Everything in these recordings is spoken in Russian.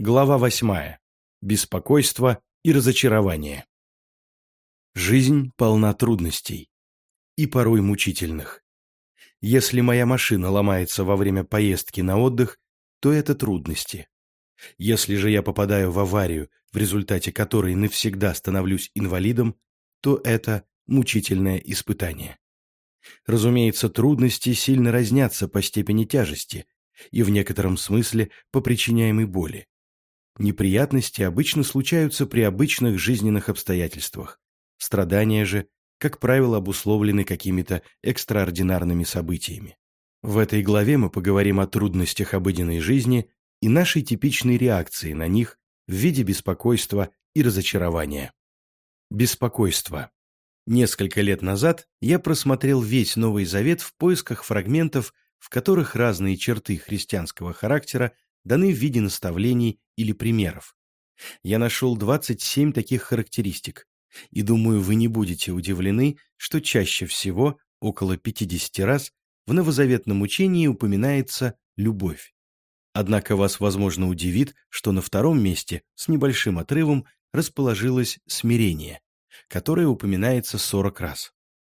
Глава восьмая. Беспокойство и разочарование. Жизнь полна трудностей. И порой мучительных. Если моя машина ломается во время поездки на отдых, то это трудности. Если же я попадаю в аварию, в результате которой навсегда становлюсь инвалидом, то это мучительное испытание. Разумеется, трудности сильно разнятся по степени тяжести и в некотором смысле по причиняемой боли. Неприятности обычно случаются при обычных жизненных обстоятельствах. Страдания же, как правило, обусловлены какими-то экстраординарными событиями. В этой главе мы поговорим о трудностях обыденной жизни и нашей типичной реакции на них в виде беспокойства и разочарования. Беспокойство. Несколько лет назад я просмотрел весь Новый Завет в поисках фрагментов, в которых разные черты христианского характера даны в виде наставлений или примеров. Я нашел 27 таких характеристик, и думаю, вы не будете удивлены, что чаще всего, около 50 раз, в новозаветном учении упоминается любовь. Однако вас, возможно, удивит, что на втором месте с небольшим отрывом расположилось смирение которое упоминается 40 раз.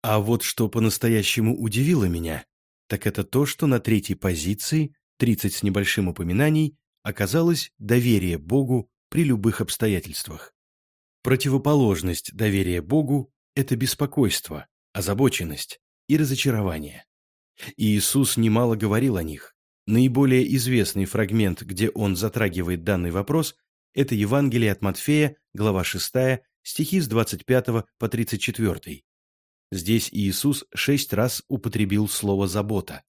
А вот что по-настоящему удивило меня, так это то, что на третьей позиции, 30 с небольшим упоминаний, оказалось доверие Богу при любых обстоятельствах. Противоположность доверия Богу – это беспокойство, озабоченность и разочарование. И Иисус немало говорил о них. Наиболее известный фрагмент, где он затрагивает данный вопрос, это Евангелие от Матфея, глава 6, стихи с 25 по 34. Здесь Иисус шесть раз употребил слово «забота».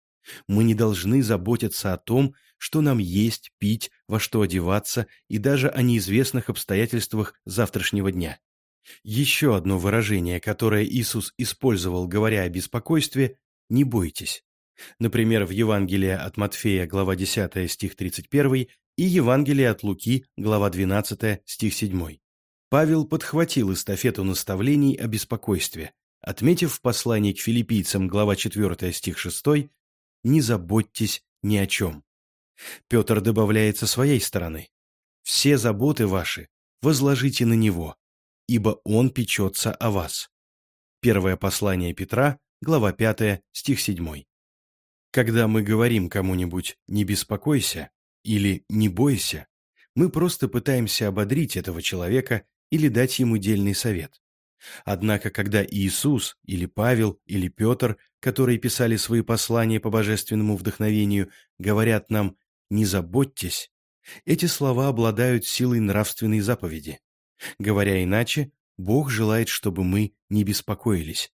Мы не должны заботиться о том, что нам есть, пить, во что одеваться и даже о неизвестных обстоятельствах завтрашнего дня. Еще одно выражение, которое Иисус использовал, говоря о беспокойстве – «не бойтесь». Например, в Евангелии от Матфея, глава 10, стих 31, и Евангелие от Луки, глава 12, стих 7. Павел подхватил эстафету наставлений о беспокойстве, отметив в послании к филиппийцам, глава 4, стих 6, «Не заботьтесь ни о чем». Петр добавляет со своей стороны, «Все заботы ваши возложите на Него, ибо Он печется о вас». Первое послание Петра, глава 5, стих 7. Когда мы говорим кому-нибудь «не беспокойся» или «не бойся», мы просто пытаемся ободрить этого человека или дать ему дельный совет. Однако, когда Иисус или Павел или Петр, которые писали свои послания по божественному вдохновению, говорят нам «не заботьтесь», эти слова обладают силой нравственной заповеди. Говоря иначе, Бог желает, чтобы мы не беспокоились.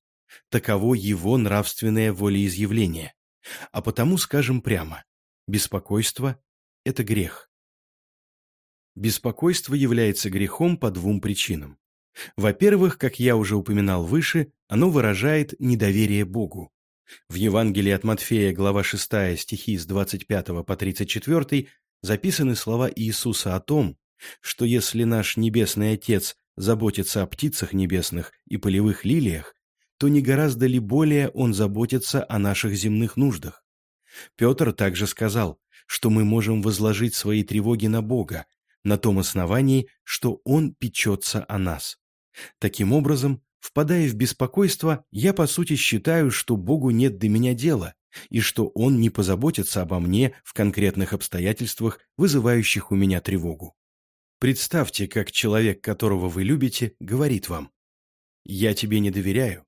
Таково Его нравственное волеизъявление. А потому скажем прямо, беспокойство – это грех. Беспокойство является грехом по двум причинам. Во-первых, как я уже упоминал выше, оно выражает недоверие Богу. В Евангелии от Матфея, глава 6, стихи с 25 по 34 записаны слова Иисуса о том, что если наш Небесный Отец заботится о птицах небесных и полевых лилиях, то не гораздо ли более Он заботится о наших земных нуждах? Петр также сказал, что мы можем возложить свои тревоги на Бога, на том основании, что Он печется о нас. Таким образом, впадая в беспокойство, я по сути считаю, что Богу нет до меня дела, и что Он не позаботится обо мне в конкретных обстоятельствах, вызывающих у меня тревогу. Представьте, как человек, которого вы любите, говорит вам «Я тебе не доверяю.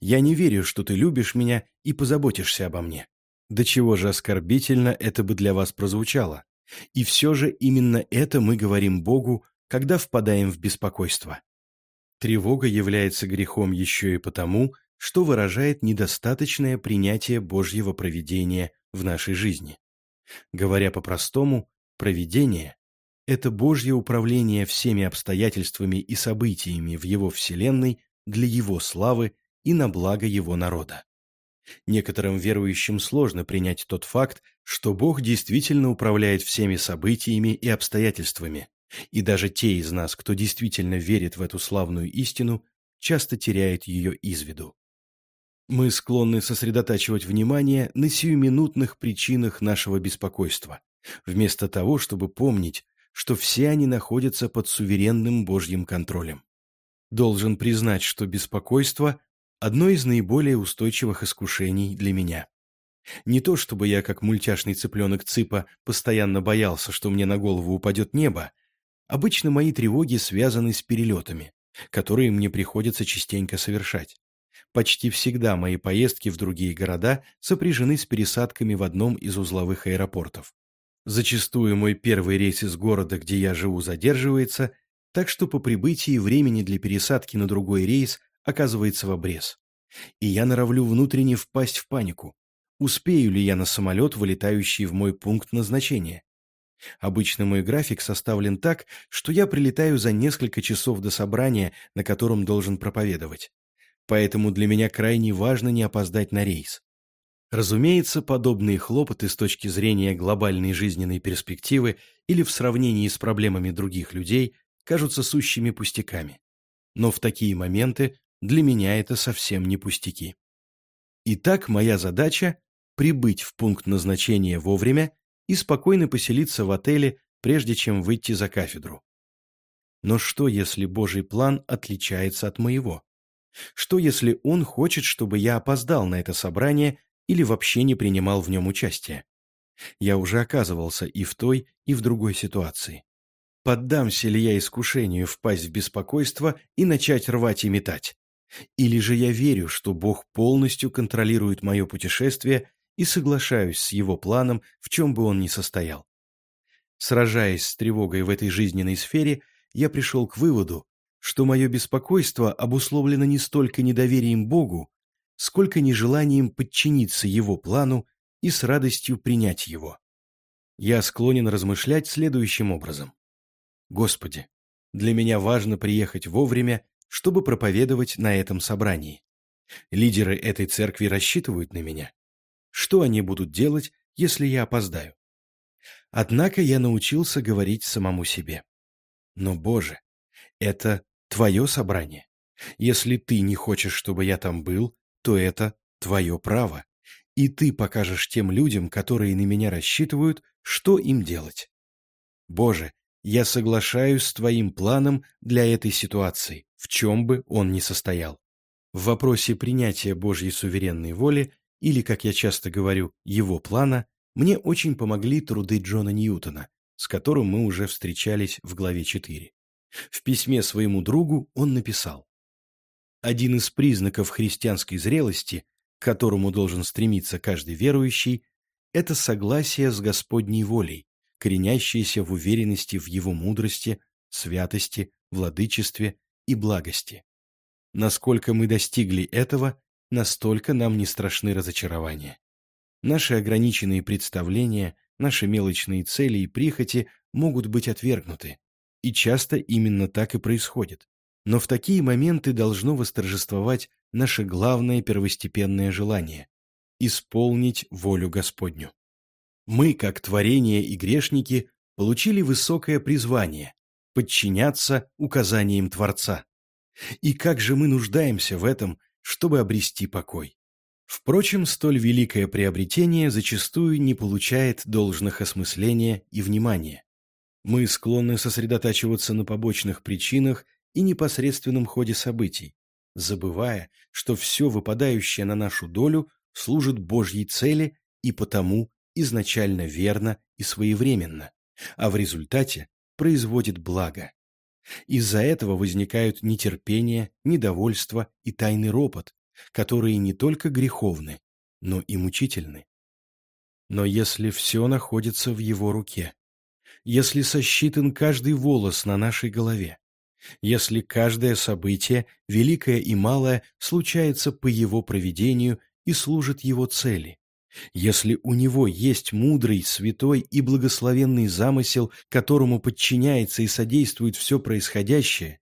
Я не верю, что ты любишь меня и позаботишься обо мне». До чего же оскорбительно это бы для вас прозвучало. И все же именно это мы говорим Богу, когда впадаем в беспокойство. Тревога является грехом еще и потому, что выражает недостаточное принятие Божьего провидения в нашей жизни. Говоря по-простому, провидение – это Божье управление всеми обстоятельствами и событиями в Его Вселенной для Его славы и на благо Его народа. Некоторым верующим сложно принять тот факт, что Бог действительно управляет всеми событиями и обстоятельствами, и даже те из нас, кто действительно верит в эту славную истину, часто теряет ее из виду. Мы склонны сосредотачивать внимание на сиюминутных причинах нашего беспокойства, вместо того, чтобы помнить, что все они находятся под суверенным Божьим контролем. Должен признать, что беспокойство – одно из наиболее устойчивых искушений для меня. Не то чтобы я, как мультяшный цыпленок Цыпа, постоянно боялся, что мне на голову упадет небо. Обычно мои тревоги связаны с перелетами, которые мне приходится частенько совершать. Почти всегда мои поездки в другие города сопряжены с пересадками в одном из узловых аэропортов. Зачастую мой первый рейс из города, где я живу, задерживается, так что по прибытии времени для пересадки на другой рейс оказывается в обрез. И я норовлю внутренне впасть в панику. Успею ли я на самолет, вылетающий в мой пункт назначения? Обычно мой график составлен так, что я прилетаю за несколько часов до собрания, на котором должен проповедовать. Поэтому для меня крайне важно не опоздать на рейс. Разумеется, подобные хлопоты с точки зрения глобальной жизненной перспективы или в сравнении с проблемами других людей кажутся сущими пустяками. Но в такие моменты для меня это совсем не пустяки. Итак, моя задача – прибыть в пункт назначения вовремя и спокойно поселиться в отеле, прежде чем выйти за кафедру. Но что, если Божий план отличается от моего? Что, если Он хочет, чтобы я опоздал на это собрание или вообще не принимал в нем участие? Я уже оказывался и в той, и в другой ситуации. Поддамся ли я искушению впасть в беспокойство и начать рвать и метать? Или же я верю, что Бог полностью контролирует мое путешествие и соглашаюсь с его планом, в чем бы он ни состоял? Сражаясь с тревогой в этой жизненной сфере, я пришел к выводу, что мое беспокойство обусловлено не столько недоверием Богу, сколько нежеланием подчиниться Его плану и с радостью принять его. Я склонен размышлять следующим образом. Господи, для меня важно приехать вовремя, чтобы проповедовать на этом собрании. Лидеры этой церкви рассчитывают на меня. Что они будут делать, если я опоздаю? Однако я научился говорить самому себе. Но, Боже, это твое собрание. Если ты не хочешь, чтобы я там был, то это твое право. И ты покажешь тем людям, которые на меня рассчитывают, что им делать. Боже, я соглашаюсь с твоим планом для этой ситуации, в чем бы он ни состоял. В вопросе принятия Божьей суверенной воли, или, как я часто говорю, его плана, мне очень помогли труды Джона Ньютона, с которым мы уже встречались в главе 4. В письме своему другу он написал «Один из признаков христианской зрелости, к которому должен стремиться каждый верующий, это согласие с Господней волей, коренящееся в уверенности в Его мудрости, святости, владычестве и благости. Насколько мы достигли этого, настолько нам не страшны разочарования. Наши ограниченные представления, наши мелочные цели и прихоти могут быть отвергнуты, и часто именно так и происходит. Но в такие моменты должно восторжествовать наше главное первостепенное желание – исполнить волю Господню. Мы, как творение и грешники, получили высокое призвание – подчиняться указаниям Творца. И как же мы нуждаемся в этом, чтобы обрести покой. Впрочем, столь великое приобретение зачастую не получает должных осмысления и внимания. Мы склонны сосредотачиваться на побочных причинах и непосредственном ходе событий, забывая, что все выпадающее на нашу долю служит Божьей цели и потому изначально верно и своевременно, а в результате производит благо. Из-за этого возникают нетерпение, недовольство и тайный ропот, которые не только греховны, но и мучительны. Но если все находится в его руке, если сосчитан каждый волос на нашей голове, если каждое событие, великое и малое, случается по его проведению и служит его цели, если у него есть мудрый, святой и благословенный замысел, которому подчиняется и содействует все происходящее,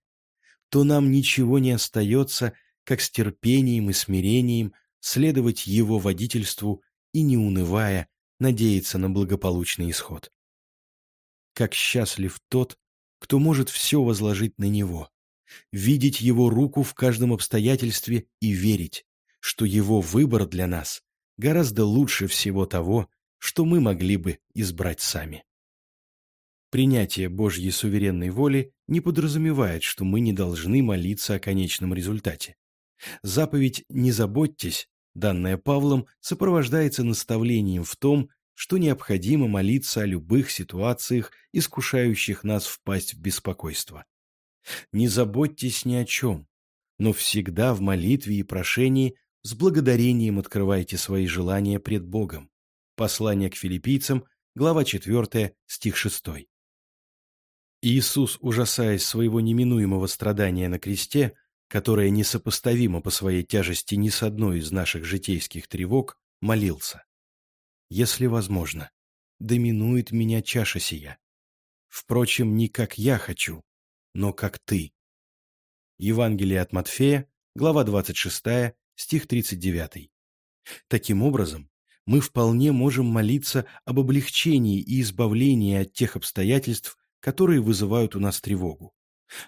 то нам ничего не остается, как с терпением и смирением следовать его водительству и, не унывая, надеяться на благополучный исход. Как счастлив тот, кто может все возложить на него, видеть его руку в каждом обстоятельстве и верить, что его выбор для нас гораздо лучше всего того, что мы могли бы избрать сами. Принятие Божьей суверенной воли не подразумевает, что мы не должны молиться о конечном результате. Заповедь «не заботьтесь», данная Павлом, сопровождается наставлением в том, что необходимо молиться о любых ситуациях, искушающих нас впасть в беспокойство. Не заботьтесь ни о чем, но всегда в молитве и прошении с благодарением открывайте свои желания пред Богом. Послание к филиппийцам, глава 4, стих 6. Иисус, ужасаясь своего неминуемого страдания на кресте, которое несопоставимо по своей тяжести ни с одной из наших житейских тревог, молился. «Если возможно, доминует меня чаша сия. Впрочем, не как я хочу, но как ты». Евангелие от Матфея, глава 26, стих 39. Таким образом, мы вполне можем молиться об облегчении и избавлении от тех обстоятельств, которые вызывают у нас тревогу.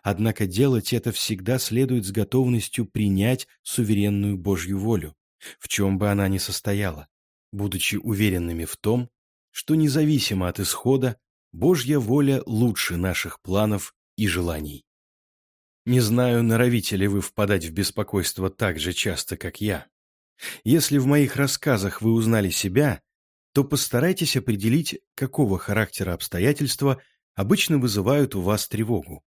Однако делать это всегда следует с готовностью принять суверенную Божью волю, в чем бы она ни состояла, будучи уверенными в том, что независимо от исхода, Божья воля лучше наших планов и желаний. Не знаю, норовите ли вы впадать в беспокойство так же часто, как я. Если в моих рассказах вы узнали себя, то постарайтесь определить, какого характера обстоятельства – обычно вызывают у вас тревогу.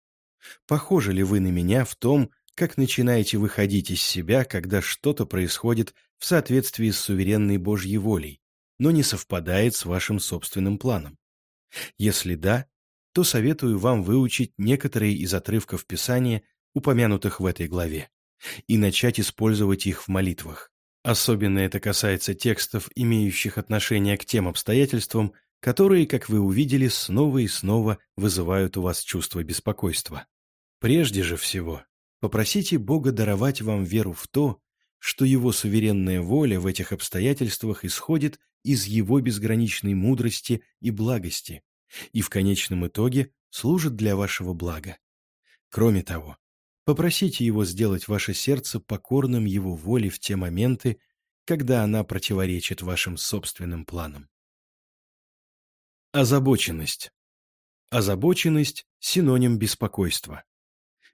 Похожи ли вы на меня в том, как начинаете выходить из себя, когда что-то происходит в соответствии с суверенной Божьей волей, но не совпадает с вашим собственным планом? Если да, то советую вам выучить некоторые из отрывков Писания, упомянутых в этой главе, и начать использовать их в молитвах. Особенно это касается текстов, имеющих отношение к тем обстоятельствам, которые, как вы увидели, снова и снова вызывают у вас чувство беспокойства. Прежде же всего, попросите Бога даровать вам веру в то, что Его суверенная воля в этих обстоятельствах исходит из Его безграничной мудрости и благости и в конечном итоге служит для вашего блага. Кроме того, попросите Его сделать ваше сердце покорным Его воле в те моменты, когда она противоречит вашим собственным планам. Озабоченность. Озабоченность – синоним беспокойства.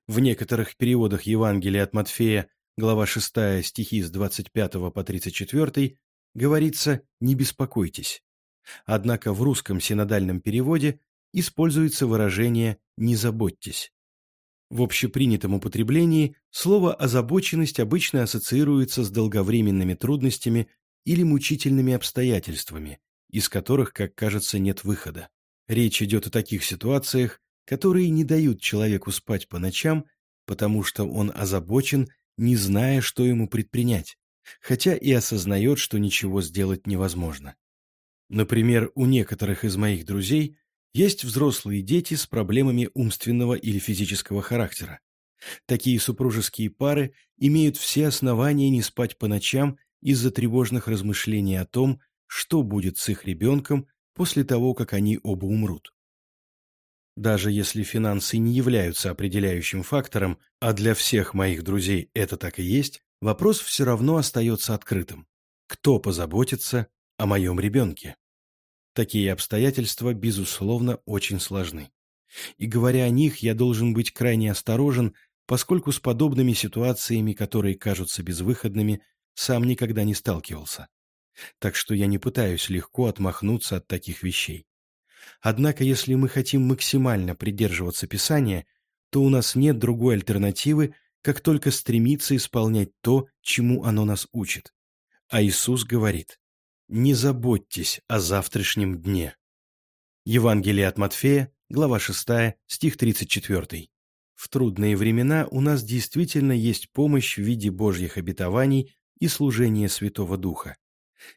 В некоторых переводах Евангелия от Матфея, глава 6, стихи с 25 по 34, говорится «не беспокойтесь». Однако в русском синодальном переводе используется выражение «не заботьтесь». В общепринятом употреблении слово «озабоченность» обычно ассоциируется с долговременными трудностями или мучительными обстоятельствами, из которых, как кажется, нет выхода. Речь идет о таких ситуациях, которые не дают человеку спать по ночам, потому что он озабочен, не зная, что ему предпринять, хотя и осознает, что ничего сделать невозможно. Например, у некоторых из моих друзей есть взрослые дети с проблемами умственного или физического характера. Такие супружеские пары имеют все основания не спать по ночам из-за тревожных размышлений о том, что будет с их ребенком после того, как они оба умрут. Даже если финансы не являются определяющим фактором, а для всех моих друзей это так и есть, вопрос все равно остается открытым. Кто позаботится о моем ребенке? Такие обстоятельства, безусловно, очень сложны. И говоря о них, я должен быть крайне осторожен, поскольку с подобными ситуациями, которые кажутся безвыходными, сам никогда не сталкивался так что я не пытаюсь легко отмахнуться от таких вещей. Однако, если мы хотим максимально придерживаться Писания, то у нас нет другой альтернативы, как только стремиться исполнять то, чему оно нас учит. А Иисус говорит, «Не заботьтесь о завтрашнем дне». Евангелие от Матфея, глава 6, стих 34. В трудные времена у нас действительно есть помощь в виде Божьих обетований и служения Святого Духа.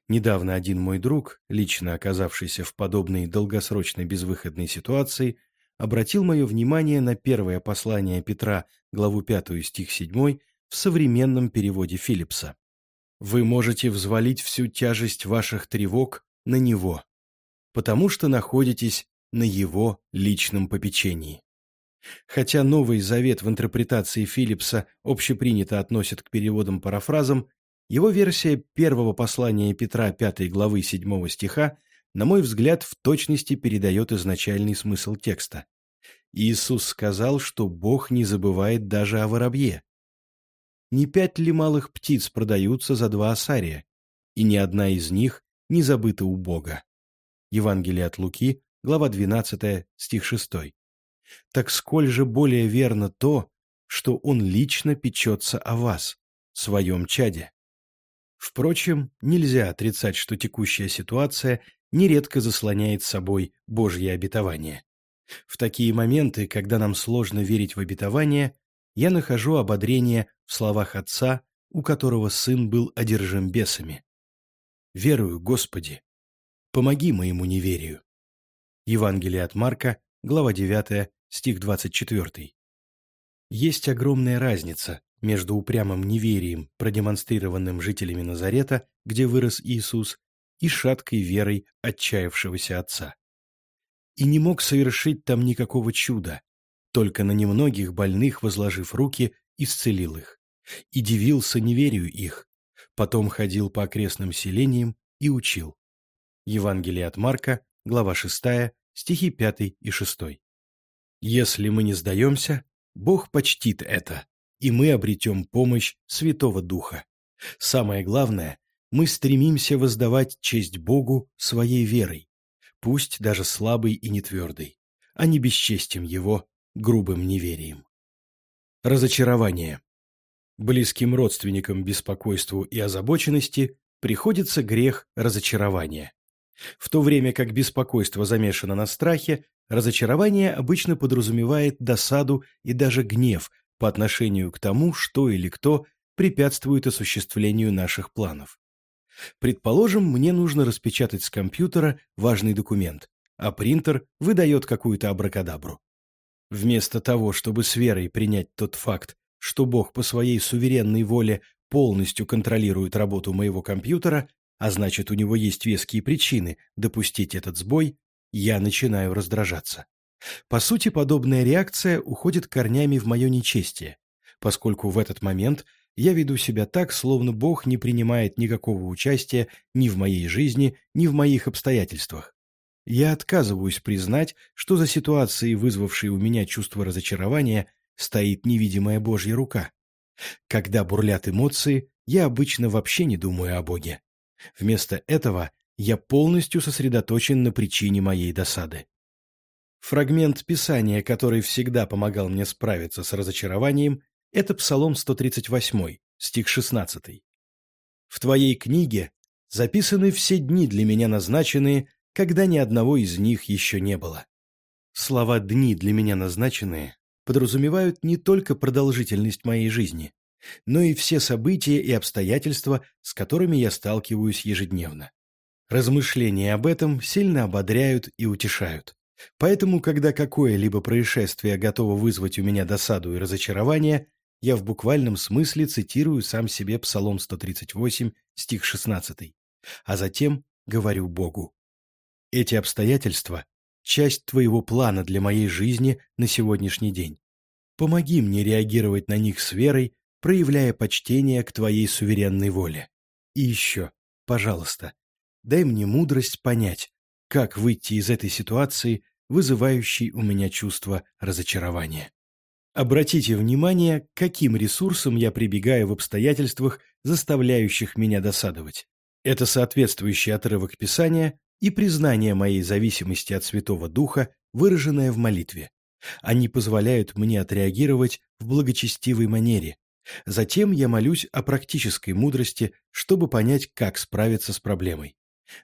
Недавно один мой друг, лично оказавшийся в подобной долгосрочной безвыходной ситуации, обратил мое внимание на первое послание Петра, главу 5 стих 7, в современном переводе Филлипса. «Вы можете взвалить всю тяжесть ваших тревог на Него, потому что находитесь на Его личном попечении». Хотя Новый Завет в интерпретации Филлипса общепринято относит к переводам-парафразам, его версия первого послания Петра 5 главы 7 стиха на мой взгляд, в точности передает изначальный смысл текста. Иисус сказал, что Бог не забывает даже о воробье. Не пять ли малых птиц продаются за два осария, и ни одна из них не забыта у Бога? Евангелие от Луки, глава 12, стих 6. Так сколь же более верно то, что Он лично печется о вас, своем чаде? Впрочем, нельзя отрицать, что текущая ситуация нередко заслоняет собой Божье обетование. В такие моменты, когда нам сложно верить в обетование, я нахожу ободрение в словах Отца, у которого сын был одержим бесами. «Верую, Господи, помоги моему неверию». Евангелие от Марка, глава 9, стих 24. Есть огромная разница между упрямым неверием, продемонстрированным жителями Назарета, где вырос Иисус, и шаткой верой отчаявшегося отца. И не мог совершить там никакого чуда, только на немногих больных, возложив руки, исцелил их. И дивился неверию их, потом ходил по окрестным селениям и учил. Евангелие от Марка, глава 6, стихи 5 и 6. Если мы не сдаемся, Бог почтит это, и мы обретем помощь Святого Духа. Самое главное, мы стремимся воздавать честь Богу своей верой, пусть даже слабой и нетвердой, а не бесчестием Его грубым неверием. Разочарование. Близким родственникам беспокойству и озабоченности приходится грех разочарования. В то время как беспокойство замешано на страхе, разочарование обычно подразумевает досаду и даже гнев по отношению к тому, что или кто препятствует осуществлению наших планов. Предположим, мне нужно распечатать с компьютера важный документ, а принтер выдает какую-то абракадабру. Вместо того, чтобы с верой принять тот факт, что Бог по своей суверенной воле полностью контролирует работу моего компьютера, а значит, у него есть веские причины допустить этот сбой, я начинаю раздражаться. По сути, подобная реакция уходит корнями в мое нечестие, поскольку в этот момент я веду себя так, словно Бог не принимает никакого участия ни в моей жизни, ни в моих обстоятельствах. Я отказываюсь признать, что за ситуацией, вызвавшей у меня чувство разочарования, стоит невидимая Божья рука. Когда бурлят эмоции, я обычно вообще не думаю о Боге. Вместо этого я полностью сосредоточен на причине моей досады. Фрагмент Писания, который всегда помогал мне справиться с разочарованием, это Псалом 138, стих 16. «В твоей книге записаны все дни для меня назначенные, когда ни одного из них еще не было». Слова «дни для меня назначенные» подразумевают не только продолжительность моей жизни, но и все события и обстоятельства, с которыми я сталкиваюсь ежедневно. Размышления об этом сильно ободряют и утешают. Поэтому, когда какое-либо происшествие готово вызвать у меня досаду и разочарование, я в буквальном смысле цитирую сам себе Псалом 138, стих 16, а затем говорю Богу. Эти обстоятельства – часть твоего плана для моей жизни на сегодняшний день. Помоги мне реагировать на них с верой, проявляя почтение к твоей суверенной воле. И еще, пожалуйста, дай мне мудрость понять, как выйти из этой ситуации, вызывающей у меня чувство разочарования. Обратите внимание, каким ресурсам я прибегаю в обстоятельствах, заставляющих меня досадовать. Это соответствующий отрывок Писания и признание моей зависимости от Святого Духа, выраженное в молитве. Они позволяют мне отреагировать в благочестивой манере. Затем я молюсь о практической мудрости, чтобы понять, как справиться с проблемой.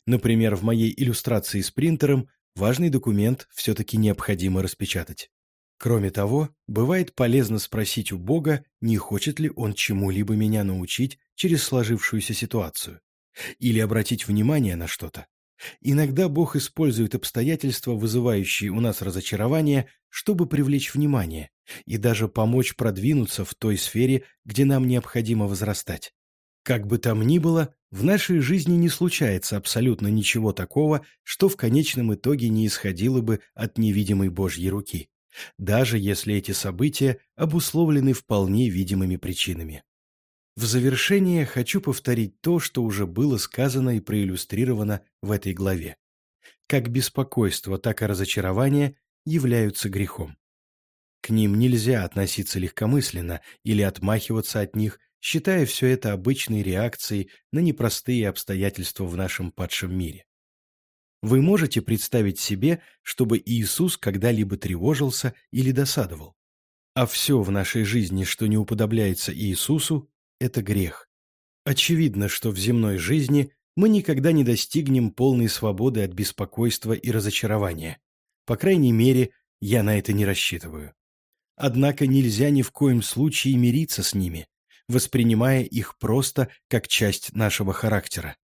Например, в моей иллюстрации с принтером важный документ все-таки необходимо распечатать. Кроме того, бывает полезно спросить у Бога, не хочет ли Он чему-либо меня научить через сложившуюся ситуацию, или обратить внимание на что-то. Иногда Бог использует обстоятельства, вызывающие у нас разочарование, чтобы привлечь внимание и даже помочь продвинуться в той сфере, где нам необходимо возрастать. Как бы там ни было, в нашей жизни не случается абсолютно ничего такого, что в конечном итоге не исходило бы от невидимой Божьей руки даже если эти события обусловлены вполне видимыми причинами. В завершение хочу повторить то, что уже было сказано и проиллюстрировано в этой главе. как беспокойство, так и разочарование являются грехом. К ним нельзя относиться легкомысленно или отмахиваться от них, считая все это обычной реакцией на непростые обстоятельства в нашем падшем мире. Вы можете представить себе, чтобы Иисус когда-либо тревожился или досадовал? А все в нашей жизни, что не уподобляется Иисусу, это грех. Очевидно, что в земной жизни мы никогда не достигнем полной свободы от беспокойства и разочарования. По крайней мере, я на это не рассчитываю. Однако нельзя ни в коем случае мириться с ними, воспринимая их просто как часть нашего характера.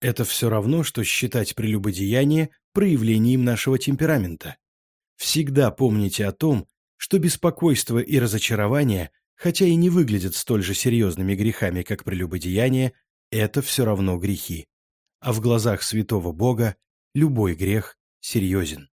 Это все равно, что считать прелюбодеяние проявлением нашего темперамента. Всегда помните о том, что беспокойство и разочарование, хотя и не выглядят столь же серьезными грехами, как прелюбодеяние, это все равно грехи. А в глазах святого Бога любой грех серьезен.